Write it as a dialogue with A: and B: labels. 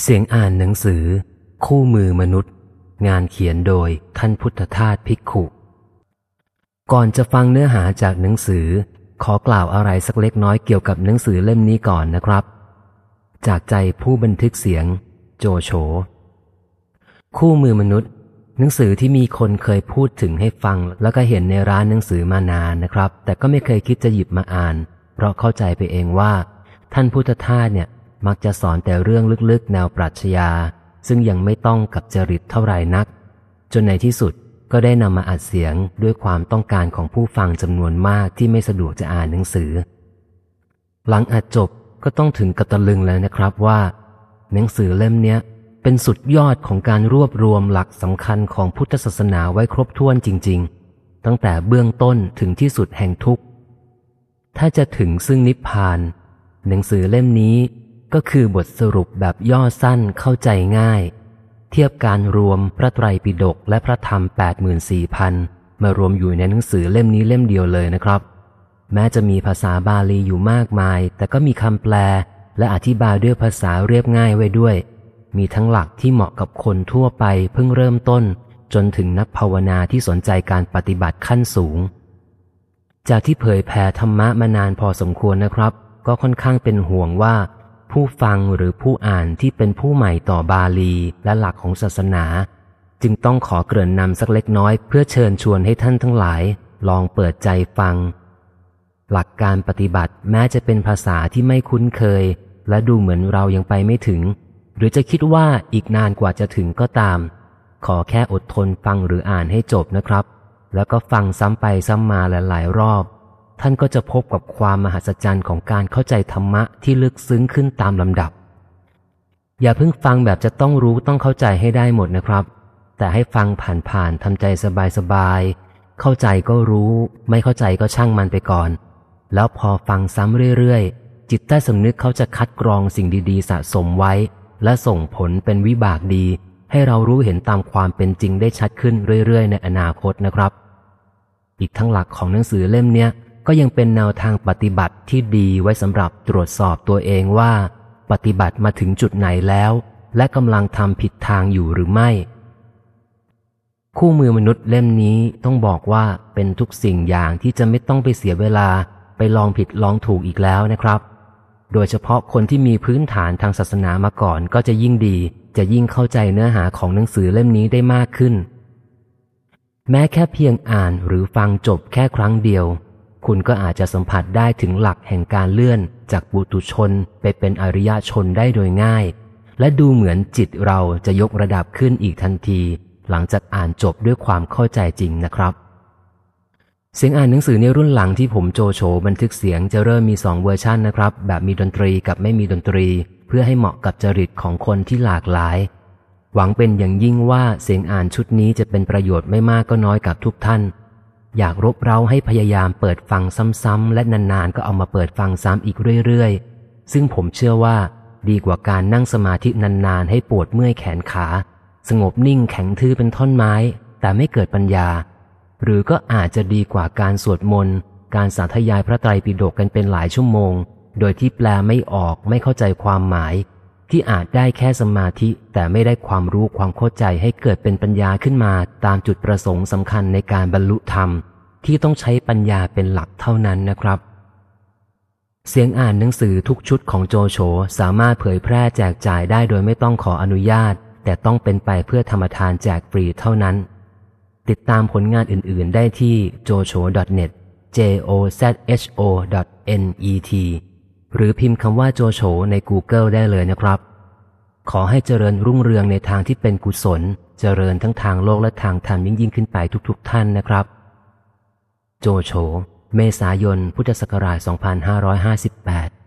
A: เสียงอ่านหนังสือ คู่มือมนุษย์ งานเขียนโดยท่านพุทธทาสภิกขุ ก่อนจะฟังเนื้อหาจากหนังสือ ขอกล่าวอะไรสักเล็กน้อยเกี่ยวกับหนังสือเล่มนี้ก่อนนะครับ จากใจผู้บันทึกเสียง โจโฉคู่มือมนุษย์ หนังสือที่มีคนเคยพูดถึงให้ฟัง แล้วก็เห็นในร้านหนังสือมานานนะครับ แต่ก็ไม่เคยคิดจะหยิบมาอ่าน เพราะเข้าใจไปเองว่า ท่านพุทธทาสเนี่ย มักจะสอนแต่เรื่องลึกๆ แนวปรัชญา ซึ่งยังไม่ต้องกับจริตเท่าไหร่นัก จนในที่สุดก็ได้นำมาอัดเสียงด้วยความต้องการของผู้ฟังจำนวนมากที่ไม่สะดวกจะอ่านหนังสือ หลังอัดจบก็ต้องถึงกระตะลึงแล้วนะครับว่า หนังสือเล่มเนี้ยเป็นสุดยอดของการรวบรวมหลักสำคัญของพุทธศาสนาไว้ครบถ้วนจริง ๆ ตั้งแต่เบื้องต้นถึงที่สุดแห่งทุกข์ ถ้าจะถึงซึ่งนิพพาน หนังสือเล่มนี้ ก็คือบทสรุปแบบย่อสั้นเข้าใจง่าย เทียบการรวมพระไตรปิฎกและพระธรรม 84,000 มารวมอยู่ในหนังสือเล่มนี้เล่มเดียวเลยนะครับ แม้จะมีภาษาบาลีอยู่มากมาย แต่ก็มีคำแปล และอธิบายด้วยภาษาเรียบง่ายไว้ด้วย มีทั้งหลักที่เหมาะกับคนทั่วไปเพิ่งเริ่มต้น จนถึงนักภาวนาที่สนใจการปฏิบัติขั้นสูง จากที่เผยแผ่ธรรมะมานานพอสมควรนะครับ ก็ค่อนข้างเป็นห่วงว่า ผู้ฟังหรือผู้อ่านที่เป็นผู้ใหม่ต่อบาลีและหลักของศาสนา จึงต้องขอเกริ่นนำสักเล็กน้อยเพื่อเชิญชวนให้ท่านทั้งหลาย ลองเปิดใจฟัง หลักการปฏิบัติแม้จะเป็นภาษาที่ไม่คุ้นเคย และดูเหมือนเรายังไปไม่ถึง หรือจะคิดว่าอีกนานกว่าจะถึงก็ตาม ขอแค่อดทนฟังหรืออ่านให้จบนะครับ แล้วก็ฟังซ้ำไปซ้ำมาหลายๆรอบ ท่านก็จะพบกับความมหัศจรรย์ของการเข้าใจธรรมะที่ลึกซึ้งขึ้นตามลำดับ อย่าเพิ่งฟังแบบจะต้องรู้ต้องเข้าใจให้ได้หมดนะครับ แต่ให้ฟังผ่านๆทำใจสบายๆเข้าใจก็รู้ ไม่เข้าใจก็ช่างมันไปก่อน แล้วพอฟังซ้ำเรื่อยๆ จิตใต้สำนึกเขาจะคัดกรองสิ่งดีๆ สะสมไว้ และส่งผลเป็นวิบากดี ให้เรารู้เห็นตามความเป็นจริงได้ชัดขึ้นเรื่อยๆ ในอนาคตนะครับ อีกทั้งหลักของหนังสือเล่มเนี้ย ก็ยังเป็นแนวทางปฏิบัติที่ดีไว้สำหรับตรวจสอบตัวเองว่า ปฏิบัติมาถึงจุดไหนแล้ว และกำลังทำผิดทางอยู่หรือไม่ คู่มือมนุษย์เล่มนี้ต้องบอกว่าเป็นทุกสิ่งอย่างที่จะไม่ต้องไปเสียเวลาไปลองผิดลองถูกอีกแล้วนะครับ โดยเฉพาะคนที่มีพื้นฐานทางศาสนามาก่อนก็จะยิ่งดี จะยิ่งเข้าใจเนื้อหาของหนังสือเล่มนี้ได้มากขึ้น แม้แค่เพียงอ่านหรือฟังจบแค่ครั้งเดียว คุณก็อาจจะสัมผัสได้ถึงหลักแห่งการเลื่อนจากบุตุชนไปเป็นอริยชนได้โดยง่าย และดูเหมือนจิตเราจะยกระดับขึ้นอีกทันที หลังจากอ่านจบด้วยความเข้าใจจริงนะครับ เสียงอ่านหนังสือในรุ่นหลังที่ผมโจโฉบันทึกเสียงจะเริ่มมีสองเวอร์ชันนะครับ แบบมีดนตรีกับไม่มีดนตรี เพื่อให้เหมาะกับจริตของคนที่หลากหลาย หวังเป็นอย่างยิ่งว่าเสียงอ่านชุดนี้จะเป็นประโยชน์ไม่มากก็น้อยกับทุกท่าน อยากรบเร้าให้พยายามเปิดฟังซ้ำๆและนานๆก็เอามาเปิดฟังซ้ำอีกเรื่อยๆ ซึ่งผมเชื่อว่าดีกว่าการนั่งสมาธินานๆ ให้ปวดเมื่อยแขนขา สงบนิ่งแข็งทื่อเป็นท่อนไม้ แต่ไม่เกิดปัญญา หรือก็อาจจะดีกว่าการสวดมนต์การสาธยายพระไตรปิฎกกันเป็นหลายชั่วโมง โดยที่แปลไม่ออกไม่เข้าใจความหมาย ที่อาจได้แค่สมาธิแต่ไม่ได้ความรู้ความเข้าใจให้เกิดเป็นปัญญาขึ้นมาตามจุดประสงค์สำคัญในการบรรลุธรรม ที่ต้องใช้ปัญญาเป็นหลักเท่านั้นนะครับ เสียงอ่านหนังสือทุกชุดของโจโฉสามารถเผยแพร่แจกจ่ายได้โดยไม่ต้องขออนุญาต แต่ต้องเป็นไปเพื่อธรรมทานแจกฟรีเท่านั้น ติดตามผลงานอื่น ๆ ได้ที่ jocho.net j o z h o n e t หรือพิมพ์คำว่าโจโฉใน Google ได้เลยนะครับ ขอให้เจริญรุ่งเรืองในทางที่เป็นกุศล เจริญทั้งทางโลกและทางธรรมยิ่งยิ่งขึ้นไปทุกๆทท่านนะครับ โจโฉ เมษายน พุทธศักราช 2558